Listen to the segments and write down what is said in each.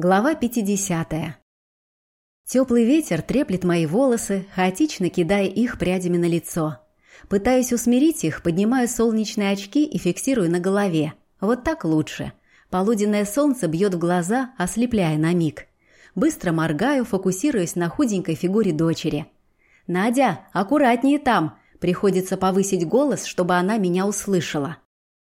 Глава 50. Теплый ветер треплет мои волосы, хаотично кидая их прядями на лицо. Пытаюсь усмирить их, поднимаю солнечные очки и фиксирую на голове. Вот так лучше. Полуденное солнце бьет в глаза, ослепляя на миг. Быстро моргаю, фокусируясь на худенькой фигуре дочери. «Надя, аккуратнее там!» Приходится повысить голос, чтобы она меня услышала.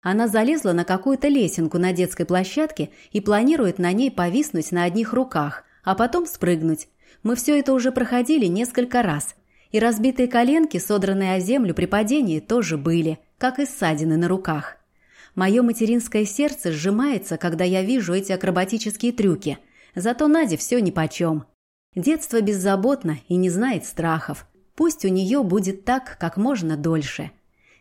Она залезла на какую-то лесенку на детской площадке и планирует на ней повиснуть на одних руках, а потом спрыгнуть. Мы все это уже проходили несколько раз. И разбитые коленки, содранные о землю при падении, тоже были, как и ссадины на руках. Мое материнское сердце сжимается, когда я вижу эти акробатические трюки. Зато Наде все нипочем. Детство беззаботно и не знает страхов. Пусть у нее будет так, как можно дольше.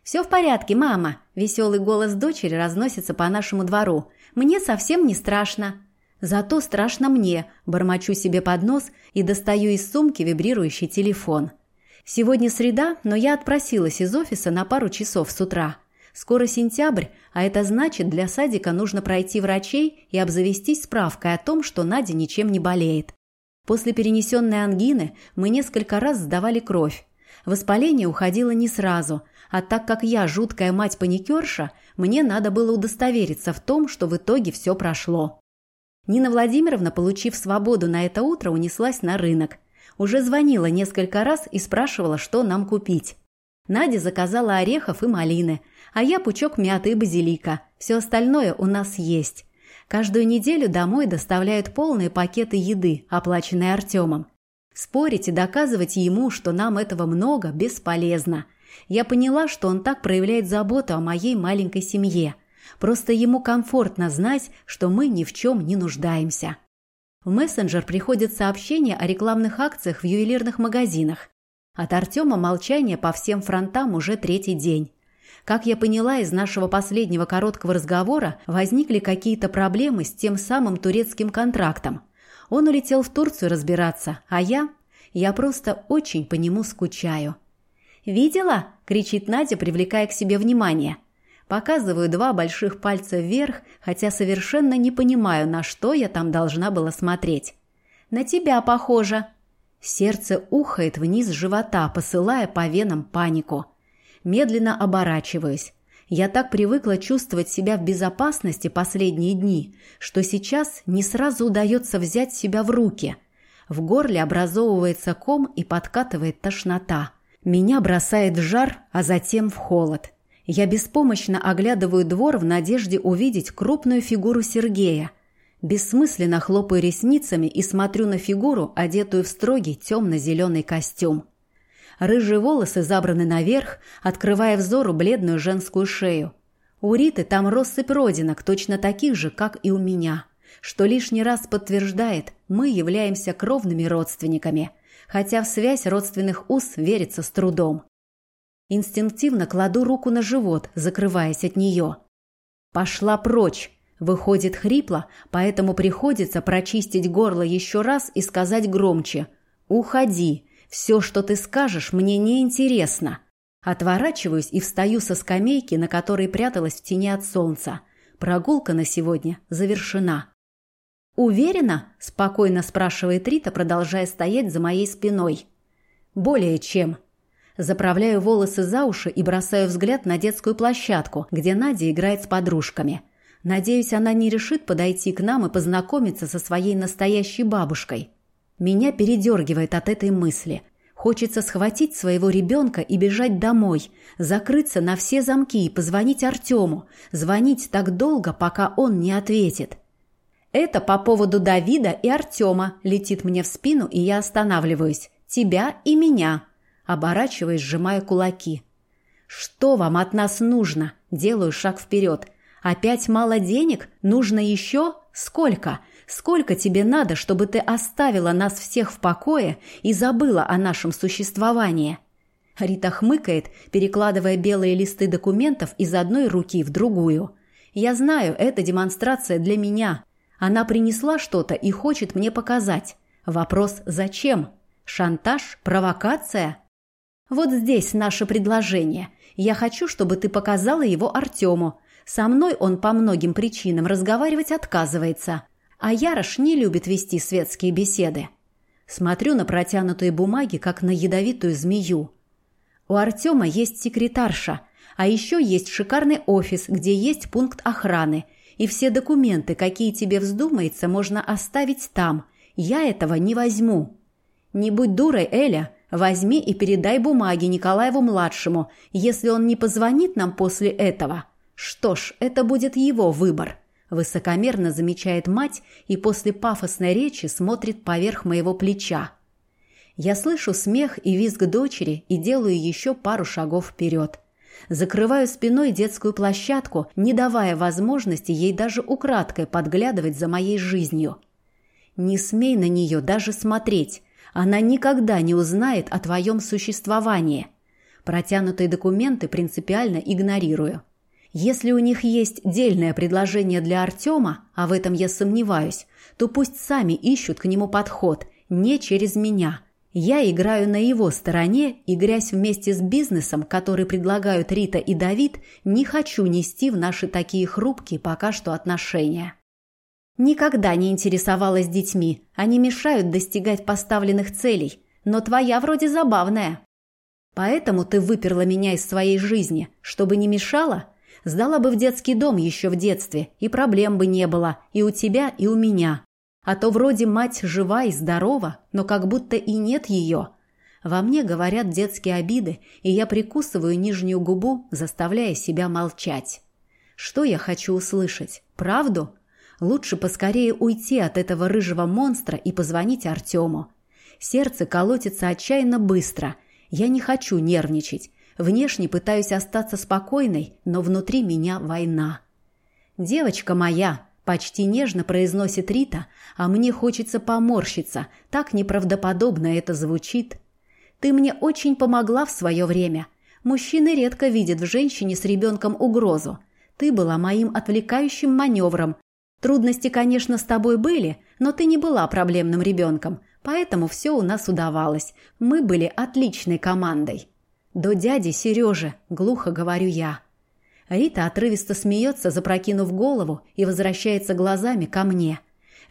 «Все в порядке, мама!» – веселый голос дочери разносится по нашему двору. «Мне совсем не страшно!» «Зато страшно мне!» – бормочу себе под нос и достаю из сумки вибрирующий телефон. Сегодня среда, но я отпросилась из офиса на пару часов с утра. Скоро сентябрь, а это значит, для садика нужно пройти врачей и обзавестись справкой о том, что Надя ничем не болеет. После перенесенной ангины мы несколько раз сдавали кровь. Воспаление уходило не сразу – а так как я жуткая мать-паникерша, мне надо было удостовериться в том, что в итоге все прошло. Нина Владимировна, получив свободу на это утро, унеслась на рынок. Уже звонила несколько раз и спрашивала, что нам купить. Надя заказала орехов и малины, а я пучок мяты и базилика. Все остальное у нас есть. Каждую неделю домой доставляют полные пакеты еды, оплаченные Артемом. Спорить и доказывать ему, что нам этого много, бесполезно. Я поняла, что он так проявляет заботу о моей маленькой семье. Просто ему комфортно знать, что мы ни в чем не нуждаемся. В мессенджер приходят сообщения о рекламных акциях в ювелирных магазинах. От Артема молчание по всем фронтам уже третий день. Как я поняла из нашего последнего короткого разговора, возникли какие-то проблемы с тем самым турецким контрактом. Он улетел в Турцию разбираться, а я... Я просто очень по нему скучаю. «Видела?» – кричит Надя, привлекая к себе внимание. Показываю два больших пальца вверх, хотя совершенно не понимаю, на что я там должна была смотреть. «На тебя похоже». Сердце ухает вниз живота, посылая по венам панику. Медленно оборачиваюсь. Я так привыкла чувствовать себя в безопасности последние дни, что сейчас не сразу удается взять себя в руки. В горле образовывается ком и подкатывает тошнота. Меня бросает в жар, а затем в холод. Я беспомощно оглядываю двор в надежде увидеть крупную фигуру Сергея. Бессмысленно хлопаю ресницами и смотрю на фигуру, одетую в строгий темно-зеленый костюм. Рыжие волосы забраны наверх, открывая взору бледную женскую шею. У Риты там россыпь родинок, точно таких же, как и у меня, что лишний раз подтверждает, мы являемся кровными родственниками – хотя в связь родственных уз верится с трудом. Инстинктивно кладу руку на живот, закрываясь от нее. «Пошла прочь!» Выходит хрипло, поэтому приходится прочистить горло еще раз и сказать громче. «Уходи! Все, что ты скажешь, мне не интересно!» Отворачиваюсь и встаю со скамейки, на которой пряталась в тени от солнца. Прогулка на сегодня завершена. «Уверена?» – спокойно спрашивает Рита, продолжая стоять за моей спиной. «Более чем». Заправляю волосы за уши и бросаю взгляд на детскую площадку, где Надя играет с подружками. Надеюсь, она не решит подойти к нам и познакомиться со своей настоящей бабушкой. Меня передергивает от этой мысли. Хочется схватить своего ребенка и бежать домой, закрыться на все замки и позвонить Артему, звонить так долго, пока он не ответит. Это по поводу Давида и Артема летит мне в спину, и я останавливаюсь. Тебя и меня. Оборачиваясь, сжимая кулаки. Что вам от нас нужно? Делаю шаг вперед. Опять мало денег? Нужно еще? Сколько? Сколько тебе надо, чтобы ты оставила нас всех в покое и забыла о нашем существовании?» Рита хмыкает, перекладывая белые листы документов из одной руки в другую. «Я знаю, это демонстрация для меня. Она принесла что-то и хочет мне показать. Вопрос «зачем?» Шантаж? Провокация? Вот здесь наше предложение. Я хочу, чтобы ты показала его Артему. Со мной он по многим причинам разговаривать отказывается. А Ярош не любит вести светские беседы. Смотрю на протянутые бумаги, как на ядовитую змею. У Артема есть секретарша, а еще есть шикарный офис, где есть пункт охраны, и все документы, какие тебе вздумается, можно оставить там. Я этого не возьму. Не будь дурой, Эля, возьми и передай бумаги Николаеву-младшему, если он не позвонит нам после этого. Что ж, это будет его выбор. Высокомерно замечает мать и после пафосной речи смотрит поверх моего плеча. Я слышу смех и визг дочери и делаю еще пару шагов вперед. Закрываю спиной детскую площадку, не давая возможности ей даже украдкой подглядывать за моей жизнью. Не смей на нее даже смотреть. Она никогда не узнает о твоем существовании. Протянутые документы принципиально игнорирую. Если у них есть дельное предложение для Артема, а в этом я сомневаюсь, то пусть сами ищут к нему подход, не через меня. Я играю на его стороне, и грязь вместе с бизнесом, который предлагают Рита и Давид, не хочу нести в наши такие хрупкие пока что отношения. Никогда не интересовалась детьми, они мешают достигать поставленных целей, но твоя вроде забавная. Поэтому ты выперла меня из своей жизни, чтобы не мешала – Сдала бы в детский дом еще в детстве, и проблем бы не было и у тебя, и у меня. А то вроде мать жива и здорова, но как будто и нет ее. Во мне говорят детские обиды, и я прикусываю нижнюю губу, заставляя себя молчать. Что я хочу услышать? Правду? Лучше поскорее уйти от этого рыжего монстра и позвонить Артему. Сердце колотится отчаянно быстро. Я не хочу нервничать. Внешне пытаюсь остаться спокойной, но внутри меня война. «Девочка моя!» – почти нежно произносит Рита, а мне хочется поморщиться, так неправдоподобно это звучит. «Ты мне очень помогла в свое время. Мужчины редко видят в женщине с ребенком угрозу. Ты была моим отвлекающим маневром. Трудности, конечно, с тобой были, но ты не была проблемным ребенком, поэтому все у нас удавалось. Мы были отличной командой». «До дяди Сережи», — глухо говорю я. Рита отрывисто смеется, запрокинув голову, и возвращается глазами ко мне.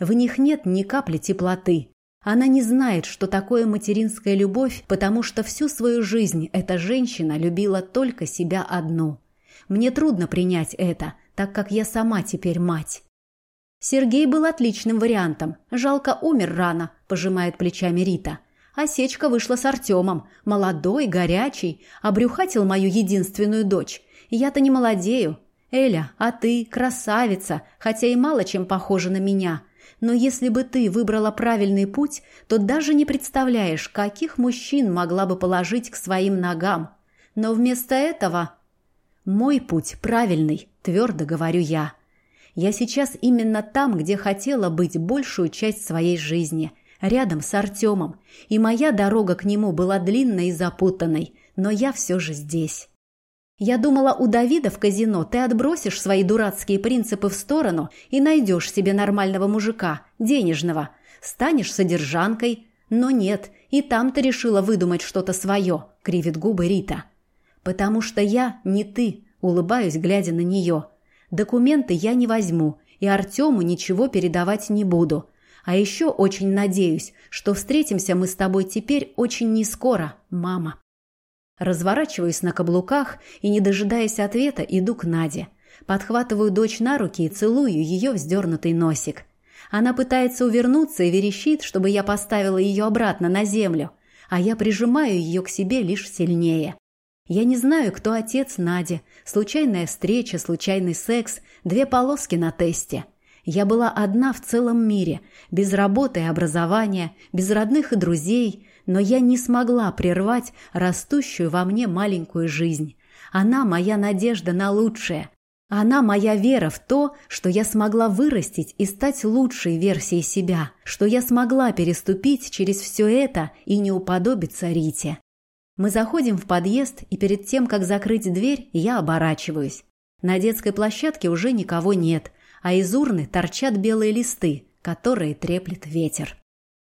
В них нет ни капли теплоты. Она не знает, что такое материнская любовь, потому что всю свою жизнь эта женщина любила только себя одну. Мне трудно принять это, так как я сама теперь мать. Сергей был отличным вариантом. Жалко, умер рано, пожимает плечами Рита. Осечка вышла с Артемом. Молодой, горячий, обрюхатил мою единственную дочь. Я-то не молодею. Эля, а ты красавица, хотя и мало чем похожа на меня. Но если бы ты выбрала правильный путь, то даже не представляешь, каких мужчин могла бы положить к своим ногам. Но вместо этого... Мой путь правильный, твердо говорю я. Я сейчас именно там, где хотела быть большую часть своей жизни – рядом с Артемом, и моя дорога к нему была длинной и запутанной, но я все же здесь. Я думала, у Давида в казино ты отбросишь свои дурацкие принципы в сторону и найдешь себе нормального мужика, денежного, станешь содержанкой, но нет, и там ты решила выдумать что-то свое, кривит губы Рита. Потому что я не ты, улыбаюсь, глядя на нее. Документы я не возьму, и Артему ничего передавать не буду. А еще очень надеюсь, что встретимся мы с тобой теперь очень не скоро, мама. Разворачиваюсь на каблуках и, не дожидаясь ответа, иду к Наде. Подхватываю дочь на руки и целую ее вздернутый носик. Она пытается увернуться и верещит, чтобы я поставила ее обратно на землю, а я прижимаю ее к себе лишь сильнее. Я не знаю, кто отец Нади. Случайная встреча, случайный секс, две полоски на тесте – я была одна в целом мире, без работы и образования, без родных и друзей, но я не смогла прервать растущую во мне маленькую жизнь. Она моя надежда на лучшее. Она моя вера в то, что я смогла вырастить и стать лучшей версией себя, что я смогла переступить через все это и не уподобиться Рите. Мы заходим в подъезд, и перед тем, как закрыть дверь, я оборачиваюсь. На детской площадке уже никого нет – а из урны торчат белые листы, которые треплет ветер.